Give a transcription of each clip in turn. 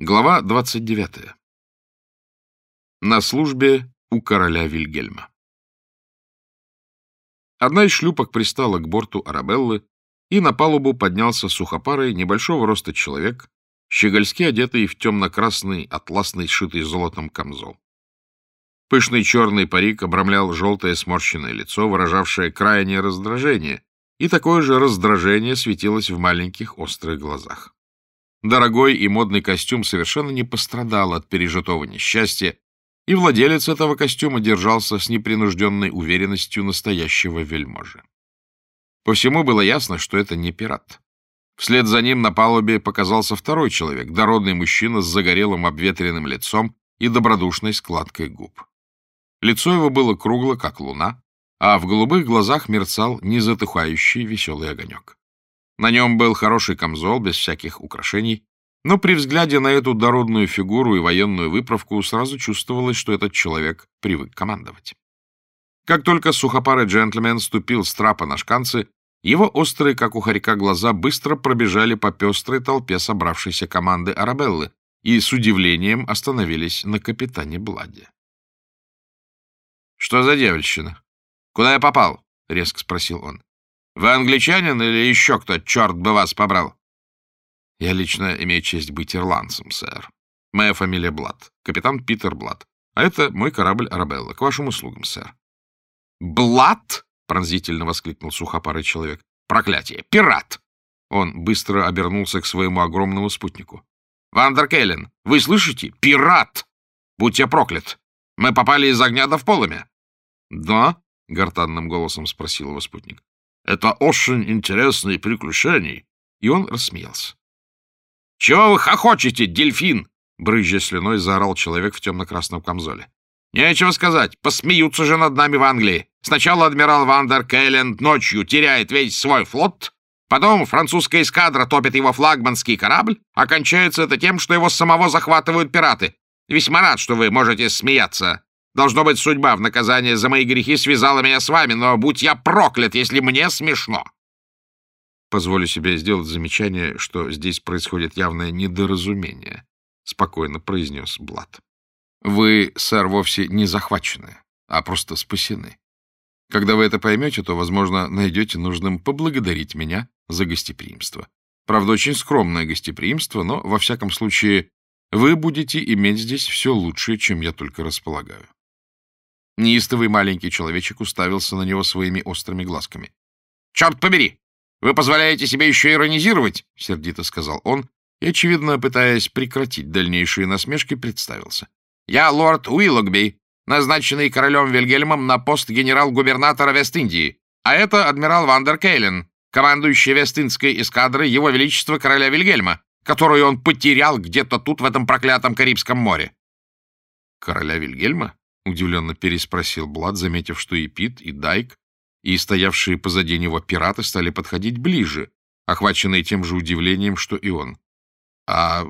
Глава 29. На службе у короля Вильгельма. Одна из шлюпок пристала к борту Арабеллы, и на палубу поднялся сухопарый небольшого роста человек, щегольски одетый в темно-красный, атласный, сшитый золотом камзол. Пышный черный парик обрамлял желтое сморщенное лицо, выражавшее крайнее раздражение, и такое же раздражение светилось в маленьких острых глазах. Дорогой и модный костюм совершенно не пострадал от пережитого несчастья, и владелец этого костюма держался с непринужденной уверенностью настоящего вельможи. По всему было ясно, что это не пират. Вслед за ним на палубе показался второй человек, дородный мужчина с загорелым обветренным лицом и добродушной складкой губ. Лицо его было кругло, как луна, а в голубых глазах мерцал незатыхающий веселый огонек. На нем был хороший камзол, без всяких украшений, но при взгляде на эту дородную фигуру и военную выправку сразу чувствовалось, что этот человек привык командовать. Как только сухопарый джентльмен ступил с трапа на шканцы, его острые, как у хорька, глаза быстро пробежали по пестрой толпе собравшейся команды Арабеллы и с удивлением остановились на капитане Бладе. — Что за дьявольщина? Куда я попал? — резко спросил он. Вы англичанин или еще кто, черт бы вас побрал? Я лично имею честь быть ирландцем, сэр. Моя фамилия Блад, капитан Питер Блад. А это мой корабль Арабелла. К вашим услугам, сэр. Блад? пронзительно воскликнул сухопарый человек. Проклятие! Пират! Он быстро обернулся к своему огромному спутнику. Ван дер Кэйлен, вы слышите? Пират! Будь я проклят! Мы попали из огня до в полымя. Да? — гортанным голосом спросил его спутник. Это очень интересные приключения. И он рассмеялся. — Чего вы хохочете, дельфин? — брызжа слюной заорал человек в темно-красном камзоле. — Нечего сказать, посмеются же над нами в Англии. Сначала адмирал Вандер Кейленд ночью теряет весь свой флот, потом французская эскадра топит его флагманский корабль, а кончается это тем, что его самого захватывают пираты. Весьма рад, что вы можете смеяться. Должно быть, судьба в наказание за мои грехи связала меня с вами, но будь я проклят, если мне смешно. Позволю себе сделать замечание, что здесь происходит явное недоразумение, — спокойно произнес Блад. Вы, сэр, вовсе не захвачены, а просто спасены. Когда вы это поймете, то, возможно, найдете нужным поблагодарить меня за гостеприимство. Правда, очень скромное гостеприимство, но, во всяком случае, вы будете иметь здесь все лучшее, чем я только располагаю. Неистовый маленький человечек уставился на него своими острыми глазками. — Черт побери! Вы позволяете себе еще иронизировать? — сердито сказал он, и, очевидно, пытаясь прекратить дальнейшие насмешки, представился. — Я лорд Уиллогби, назначенный королем Вильгельмом на пост генерал-губернатора Вест-Индии, а это адмирал Вандер Кейлен, командующий Вест-Индской эскадрой Его Величества короля Вильгельма, которую он потерял где-то тут, в этом проклятом Карибском море. — Короля Вильгельма? Удивленно переспросил Блад, заметив, что и Пит, и Дайк, и стоявшие позади него пираты стали подходить ближе, охваченные тем же удивлением, что и он. — А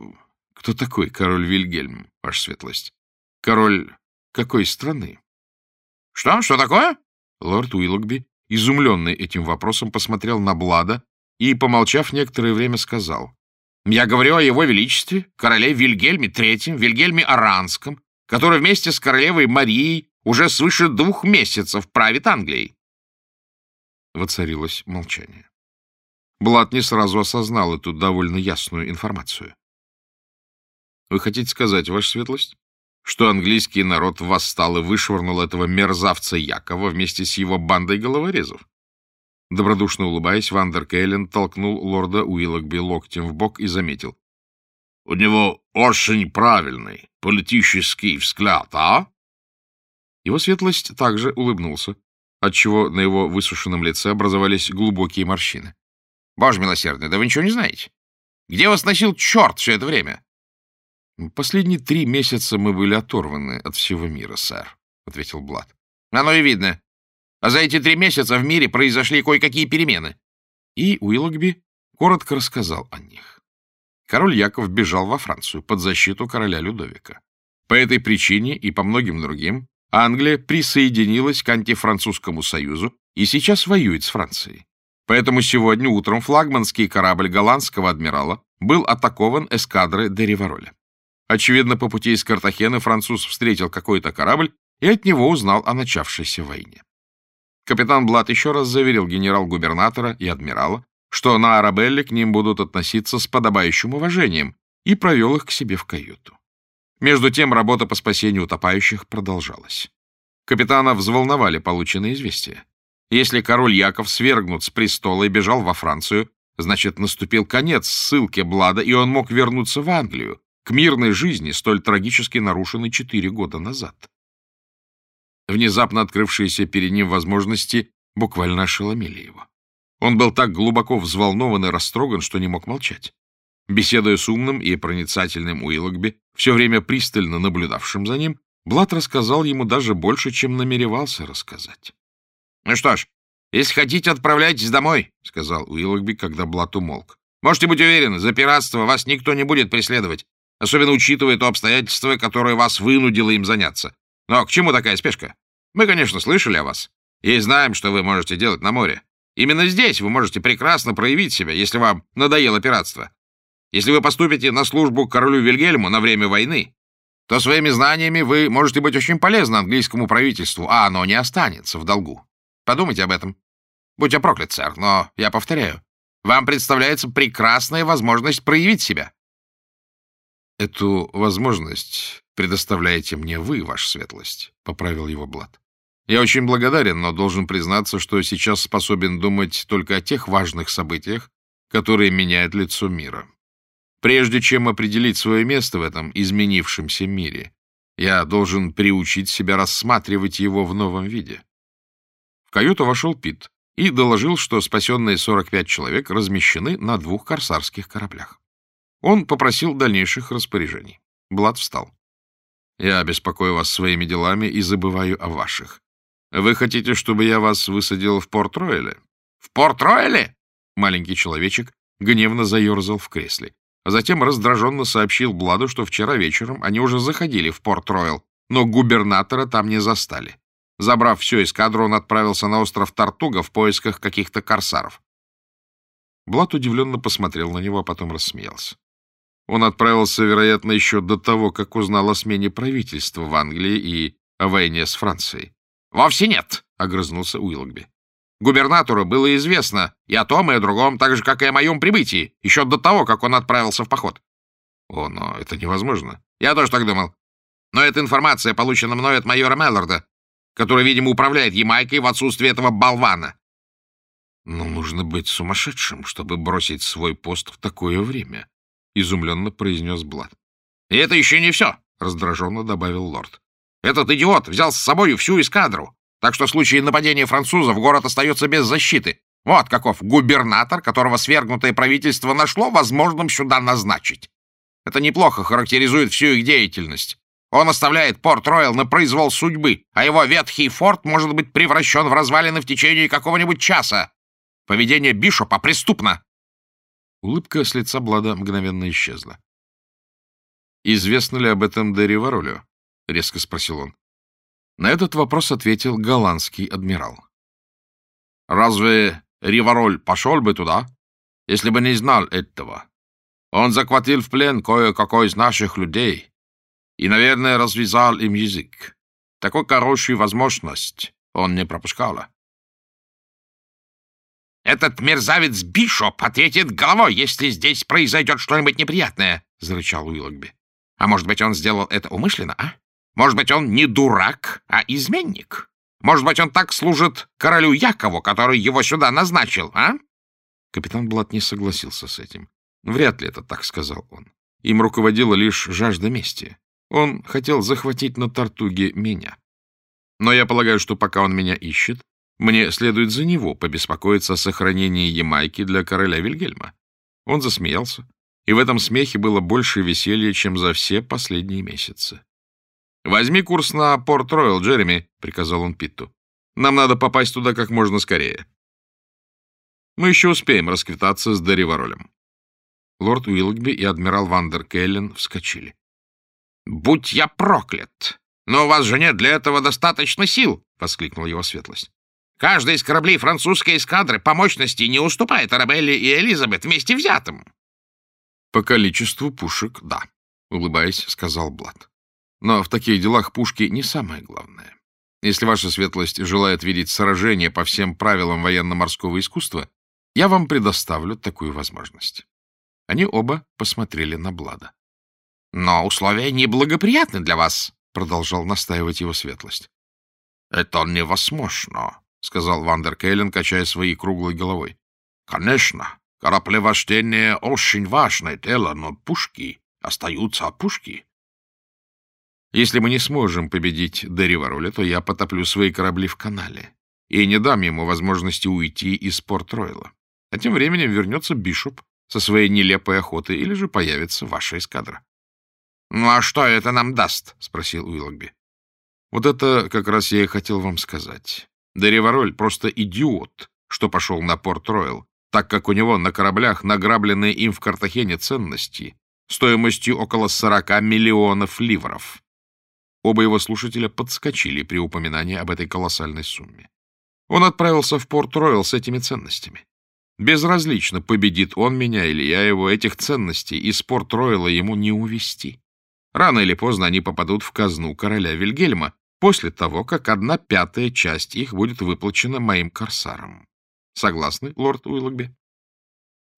кто такой король Вильгельм, ваша светлость? Король какой страны? — Что? Что такое? Лорд Уиллогби, изумленный этим вопросом, посмотрел на Блада и, помолчав некоторое время, сказал. — Я говорю о его величестве, короле Вильгельме Третьем, Вильгельме Аранском, который вместе с королевой Марией уже свыше двух месяцев правит Англией. Воцарилось молчание. Блад не сразу осознал эту довольно ясную информацию. Вы хотите сказать, ваша светлость, что английский народ восстал и вышвырнул этого мерзавца Якова вместе с его бандой головорезов? Добродушно улыбаясь, Вандер Кейлен толкнул лорда Уиллогби локтем в бок и заметил. — У него очень правильный, политический взгляд, а? Его светлость также улыбнулся, отчего на его высушенном лице образовались глубокие морщины. — Боже милосердный, да вы ничего не знаете. Где вас носил черт все это время? — Последние три месяца мы были оторваны от всего мира, сэр, — ответил Блад. — Оно и видно. А за эти три месяца в мире произошли кое-какие перемены. И Уиллогби коротко рассказал о них король Яков бежал во Францию под защиту короля Людовика. По этой причине и по многим другим Англия присоединилась к антифранцузскому союзу и сейчас воюет с Францией. Поэтому сегодня утром флагманский корабль голландского адмирала был атакован эскадрой де Ривароля. Очевидно, по пути из Картахены француз встретил какой-то корабль и от него узнал о начавшейся войне. Капитан Блат еще раз заверил генерал-губернатора и адмирала, что на Арабелле к ним будут относиться с подобающим уважением, и провел их к себе в каюту. Между тем работа по спасению утопающих продолжалась. Капитана взволновали полученные известия. Если король Яков свергнут с престола и бежал во Францию, значит, наступил конец ссылке Блада, и он мог вернуться в Англию, к мирной жизни, столь трагически нарушенной четыре года назад. Внезапно открывшиеся перед ним возможности буквально ошеломили его. Он был так глубоко взволнован и растроган, что не мог молчать. Беседуя с умным и проницательным Уиллогби, все время пристально наблюдавшим за ним, Блад рассказал ему даже больше, чем намеревался рассказать. — Ну что ж, если хотите, отправляйтесь домой, — сказал Уиллогби, когда Блад умолк. — Можете быть уверены, за пиратство вас никто не будет преследовать, особенно учитывая то обстоятельство, которое вас вынудило им заняться. Но к чему такая спешка? Мы, конечно, слышали о вас и знаем, что вы можете делать на море. Именно здесь вы можете прекрасно проявить себя, если вам надоело пиратство. Если вы поступите на службу королю Вильгельму на время войны, то своими знаниями вы можете быть очень полезны английскому правительству, а оно не останется в долгу. Подумайте об этом. Будь я проклят, сэр, но я повторяю, вам представляется прекрасная возможность проявить себя. Эту возможность предоставляете мне вы, ваша светлость, — поправил его Блад. Я очень благодарен, но должен признаться, что сейчас способен думать только о тех важных событиях, которые меняют лицо мира. Прежде чем определить свое место в этом изменившемся мире, я должен приучить себя рассматривать его в новом виде. В каюту вошел Пит и доложил, что спасенные 45 человек размещены на двух корсарских кораблях. Он попросил дальнейших распоряжений. Блад встал. «Я беспокою вас своими делами и забываю о ваших. Вы хотите, чтобы я вас высадил в Порт-Ройле?» «В Порт-Ройле?» Маленький человечек гневно заерзал в кресле. А затем раздраженно сообщил Бладу, что вчера вечером они уже заходили в Порт-Ройл, но губернатора там не застали. Забрав все эскадру, он отправился на остров Тартуга в поисках каких-то корсаров. Блад удивленно посмотрел на него, а потом рассмеялся. Он отправился, вероятно, еще до того, как узнал о смене правительства в Англии и о войне с Францией. — Вовсе нет, — огрызнулся Уиллогби. Губернатору было известно и о том, и о другом, так же, как и о моем прибытии, еще до того, как он отправился в поход. О, но это невозможно. Я тоже так думал. Но эта информация получена мной от майора Мелларда, который, видимо, управляет Ямайкой в отсутствие этого болвана. Но нужно быть сумасшедшим, чтобы бросить свой пост в такое время, — изумленно произнес Блад. — И это еще не все, — раздраженно добавил лорд. — Этот идиот взял с собой всю эскадру. Так что в случае нападения французов город остается без защиты. Вот каков губернатор, которого свергнутое правительство нашло возможным сюда назначить. Это неплохо характеризует всю их деятельность. Он оставляет Порт-Ройл на произвол судьбы, а его ветхий форт может быть превращен в развалины в течение какого-нибудь часа. Поведение Бишопа преступно. Улыбка с лица Блада мгновенно исчезла. «Известно ли об этом Дерри Варолю?» — резко спросил он. На этот вопрос ответил голландский адмирал. «Разве Ривароль пошел бы туда, если бы не знал этого? Он захватил в плен кое-какой из наших людей и, наверное, развязал им язык. Такой хорошую возможность он не пропускал. «Этот мерзавец Бишоп ответит головой, если здесь произойдет что-нибудь неприятное», — зарычал Уиллогби. «А может быть, он сделал это умышленно, а? Может быть, он не дурак, а изменник? Может быть, он так служит королю Якову, который его сюда назначил, а? Капитан Блат не согласился с этим. Вряд ли это так сказал он. Им руководила лишь жажда мести. Он хотел захватить на Тартуге меня. Но я полагаю, что пока он меня ищет, мне следует за него побеспокоиться о сохранении Ямайки для короля Вильгельма. Он засмеялся, и в этом смехе было больше веселья, чем за все последние месяцы. «Возьми курс на Порт-Ройл, Джереми», — приказал он Питту. «Нам надо попасть туда как можно скорее. Мы еще успеем расквитаться с де Риваролем». Лорд Уиллогби и адмирал ван дер Кэйлен вскочили. «Будь я проклят! Но у вас же нет для этого достаточно сил!» — воскликнул его светлость. «Каждый из кораблей французской эскадры по мощности не уступает Арабелле и Элизабет вместе взятым». «По количеству пушек — да», — улыбаясь, сказал Блад. «Но в таких делах пушки не самое главное. Если ваша светлость желает видеть сражение по всем правилам военно-морского искусства, я вам предоставлю такую возможность». Они оба посмотрели на Блада. — Но условия неблагоприятны для вас, — продолжал настаивать его светлость. — Это невозможно, — сказал Вандер Кейлен, качая своей круглой головой. — Конечно, кораблевождение — очень важное дело, но пушки остаются пушки. Если мы не сможем победить Дерри то я потоплю свои корабли в канале и не дам ему возможности уйти из Порт-Ройла. А тем временем вернется Бишоп со своей нелепой охотой или же появится ваша эскадра. — Ну а что это нам даст? — спросил Уиллогби. — Вот это как раз я и хотел вам сказать. Деревароль просто идиот, что пошел на Порт-Ройл, так как у него на кораблях награбленные им в Картахене ценности стоимостью около 40 миллионов ливров. Оба его слушателя подскочили при упоминании об этой колоссальной сумме. Он отправился в Порт-Ройл с этими ценностями. Безразлично, победит он меня или я его, этих ценностей из Порт-Ройла ему не увести. Рано или поздно они попадут в казну короля Вильгельма, после того, как одна пятая часть их будет выплачена моим корсарам. Согласны, лорд Уиллогби?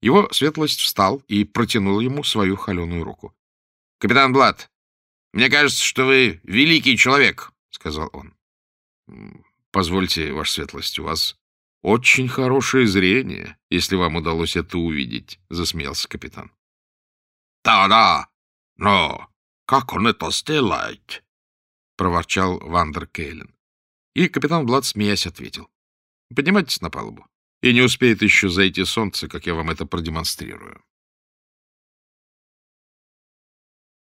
Его светлость встал и протянул ему свою холеную руку. — Капитан Блад, мне кажется, что вы великий человек, — сказал он. — Позвольте, ваша светлость, у вас очень хорошее зрение, если вам удалось это увидеть, — засмеялся капитан. Да, — Да-да, но как он это сделает? — проворчал Вандер Кейлен. И капитан Блад, смеясь, ответил. — Поднимайтесь на палубу, и не успеет еще зайти солнце, как я вам это продемонстрирую.